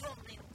totally.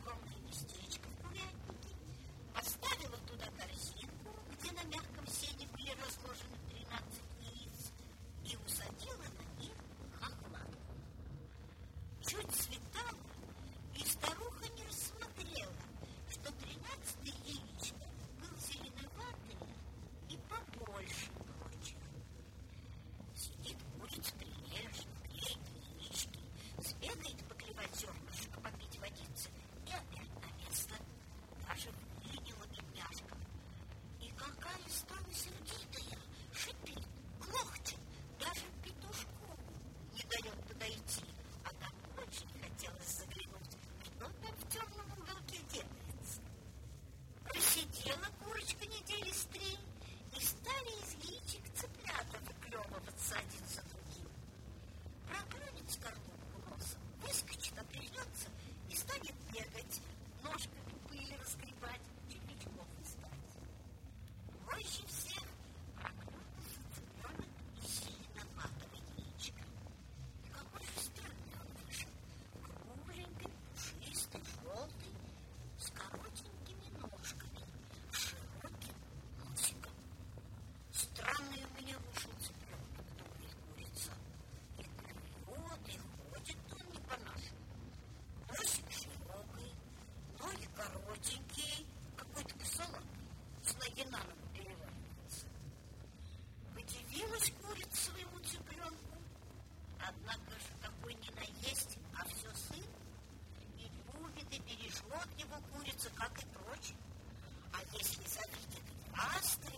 вот его курица, как и прочее, А если завидит раз, три